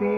पे